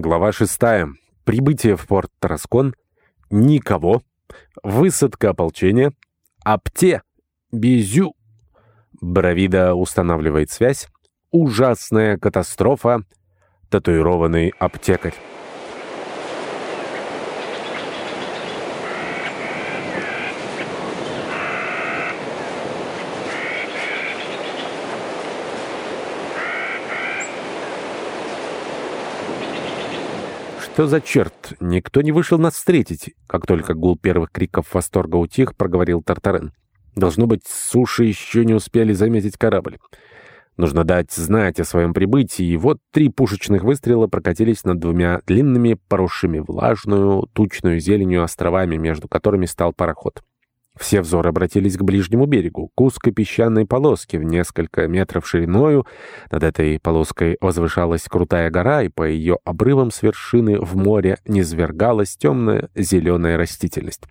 Глава 6. Прибытие в порт Тараскон. Никого. Высадка ополчения. Апте. Безю. Бравида устанавливает связь. Ужасная катастрофа. Татуированный аптекарь. Что за черт? Никто не вышел нас встретить. Как только гул первых криков восторга утих, проговорил Тартарен. Должно быть, суши еще не успели заметить корабль. Нужно дать знать о своем прибытии, и вот три пушечных выстрела прокатились над двумя длинными, поросшими влажную, тучную зеленью островами, между которыми стал пароход. Все взоры обратились к ближнему берегу, к узкой песчаной полоске в несколько метров шириною. Над этой полоской возвышалась крутая гора, и по ее обрывам с вершины в море низвергалась темная зеленая растительность.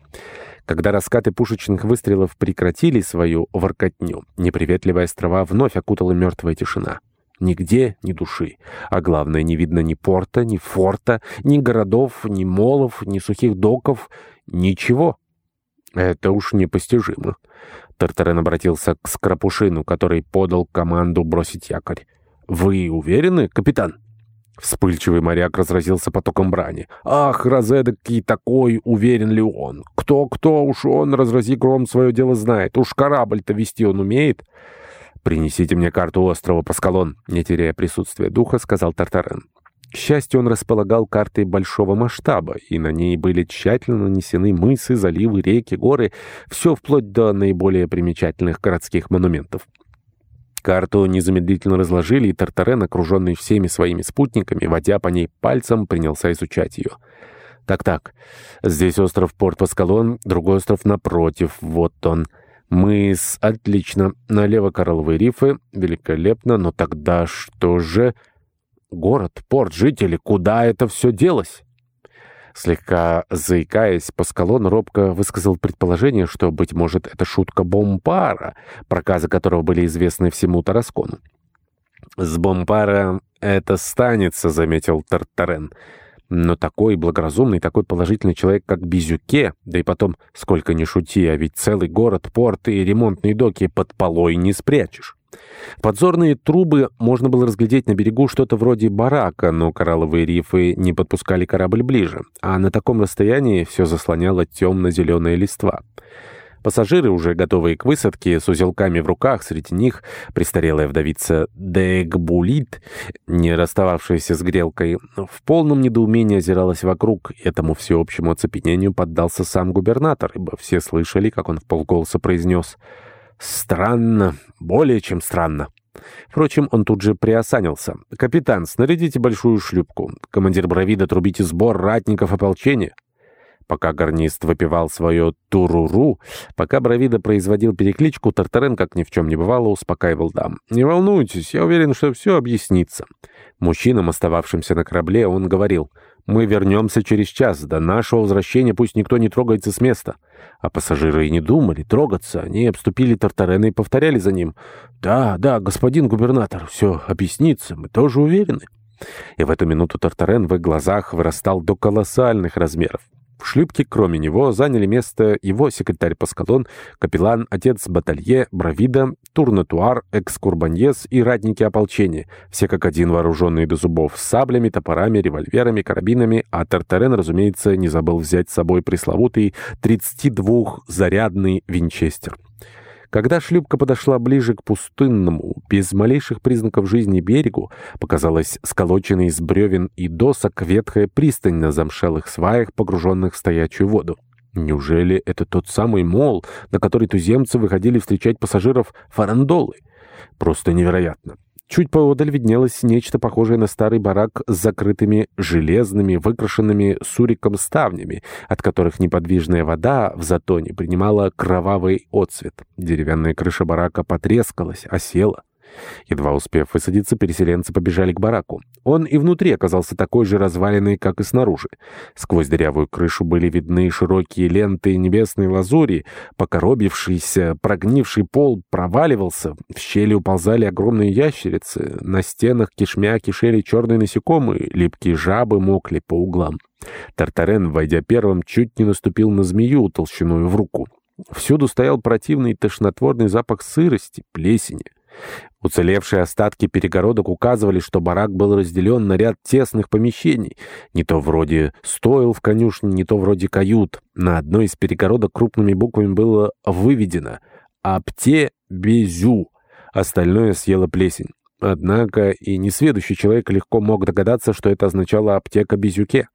Когда раскаты пушечных выстрелов прекратили свою воркотню, неприветливая острова вновь окутала мертвая тишина. Нигде ни души. А главное, не видно ни порта, ни форта, ни городов, ни молов, ни сухих доков, ничего. Это уж непостижимо. Тартарен обратился к Скрапушину, который подал команду бросить якорь. «Вы уверены, капитан?» Вспыльчивый моряк разразился потоком брани. «Ах, Розедокий такой, уверен ли он? Кто-кто, уж он, разрази гром, свое дело знает. Уж корабль-то вести он умеет». «Принесите мне карту острова Паскалон», — не теряя присутствия духа, сказал Тартарен. К счастью, он располагал картой большого масштаба, и на ней были тщательно нанесены мысы, заливы, реки, горы, все вплоть до наиболее примечательных городских монументов. Карту незамедлительно разложили, и Тартарен, окруженный всеми своими спутниками, водя по ней пальцем, принялся изучать ее. Так-так, здесь остров Порт-Паскалон, другой остров напротив, вот он. Мыс, отлично, налево коралловые рифы, великолепно, но тогда что же... Город, порт, жители, куда это все делось? Слегка заикаясь, Паскалон робко высказал предположение, что, быть может, это шутка Бомпара, проказы которого были известны всему Тараскону. «С Бомпара это станется», — заметил Тартарен. «Но такой благоразумный, такой положительный человек, как Бизюке, да и потом, сколько ни шути, а ведь целый город, порт и ремонтные доки под полой не спрячешь». Подзорные трубы можно было разглядеть на берегу что-то вроде барака, но коралловые рифы не подпускали корабль ближе, а на таком расстоянии все заслоняло темно-зеленая листва. Пассажиры, уже готовые к высадке, с узелками в руках, среди них престарелая вдовица Дегбулит, не расстававшаяся с грелкой, в полном недоумении озиралась вокруг. Этому всеобщему оцепенению поддался сам губернатор, ибо все слышали, как он в полголоса произнес — Странно, более чем странно. Впрочем, он тут же приосанился. «Капитан, снарядите большую шлюпку. Командир Бравида, трубите сбор ратников ополчения». Пока гарнист выпивал свое туруру, пока Бравида производил перекличку, Тартарен, как ни в чем не бывало, успокаивал дам. «Не волнуйтесь, я уверен, что все объяснится». Мужчинам, остававшимся на корабле, он говорил — мы вернемся через час. До нашего возвращения пусть никто не трогается с места. А пассажиры и не думали трогаться. Они обступили Тартарена и повторяли за ним. «Да, да, господин губернатор, все объяснится. Мы тоже уверены». И в эту минуту Тартарен в их глазах вырастал до колоссальных размеров. В шлюпке, кроме него, заняли место его секретарь Паскалон, капеллан, отец Баталье, Бравида, Турнатуар, Экскурбаньес и ратники ополчения, все как один вооруженные до зубов, с саблями, топорами, револьверами, карабинами, а Тартарен, разумеется, не забыл взять с собой пресловутый 32-зарядный винчестер. Когда шлюпка подошла ближе к пустынному, без малейших признаков жизни берегу, показалась сколоченной из бревен и досок ветхая пристань на замшелых сваях, погруженных в стоячую воду. Неужели это тот самый мол, на который туземцы выходили встречать пассажиров фарандолы? Просто невероятно. Чуть поодаль виднелось нечто похожее на старый барак с закрытыми железными, выкрашенными суриком ставнями, от которых неподвижная вода в затоне принимала кровавый отцвет. Деревянная крыша барака потрескалась, осела. Едва успев высадиться, переселенцы побежали к бараку. Он и внутри оказался такой же разваленный, как и снаружи. Сквозь дырявую крышу были видны широкие ленты небесной лазури, покоробившийся, прогнивший пол проваливался, в щели уползали огромные ящерицы, на стенах кишмя кишели черные насекомые, липкие жабы мокли по углам. Тартарен, войдя первым, чуть не наступил на змею толщиной в руку. Всюду стоял противный тошнотворный запах сырости, плесени. Уцелевшие остатки перегородок указывали, что барак был разделен на ряд тесных помещений, не то вроде стоил в конюшне, не то вроде кают. На одной из перегородок крупными буквами было выведено «Апте Безю», остальное съела плесень. Однако и несведущий человек легко мог догадаться, что это означало «аптека Безюке».